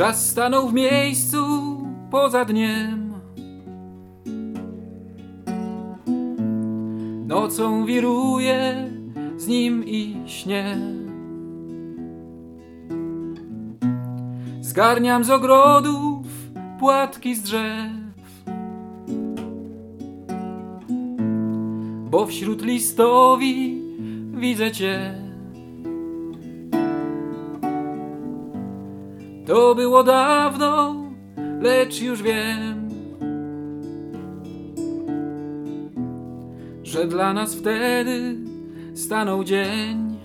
Czas stanął w miejscu poza dniem. Nocą wiruje z nim i śnie. Zgarniam z ogrodów płatki z drzew. Bo wśród listowi widzę cię. To było dawno, lecz już wiem, że dla nas wtedy stanął dzień.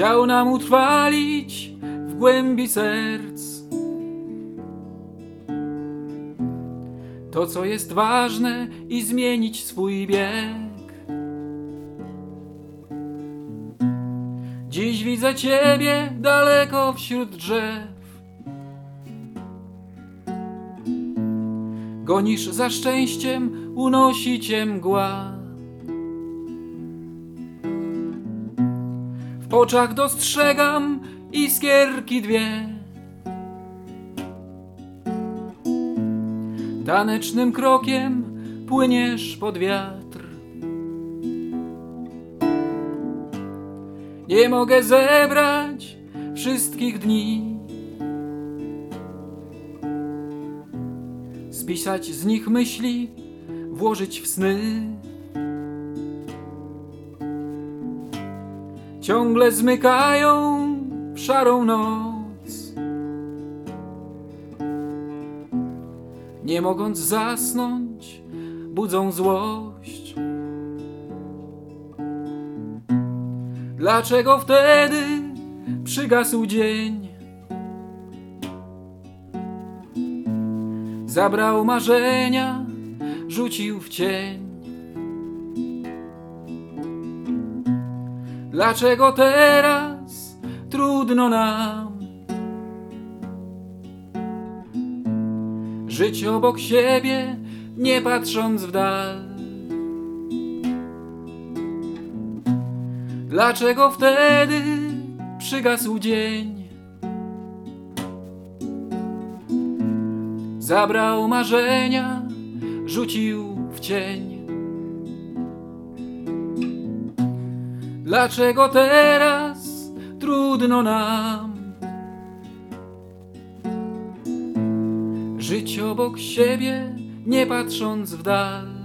Chciał nam utrwalić w głębi serc to, co jest ważne i zmienić swój bieg. Dziś widzę ciebie daleko wśród drzew. Gonisz za szczęściem, unosi cię mgła. Oczach dostrzegam iskierki dwie. Tanecznym krokiem płyniesz pod wiatr. Nie mogę zebrać wszystkich dni. Spisać z nich myśli, włożyć w sny. Ciągle zmykają w szarą noc. Nie mogąc zasnąć, budzą złość. Dlaczego wtedy przygasł dzień? Zabrał marzenia, rzucił w cień. Dlaczego teraz trudno nam żyć obok siebie, nie patrząc w dal? Dlaczego wtedy przygasł dzień? Zabrał marzenia, rzucił w cień. Dlaczego teraz trudno nam żyć obok siebie, nie patrząc w dal?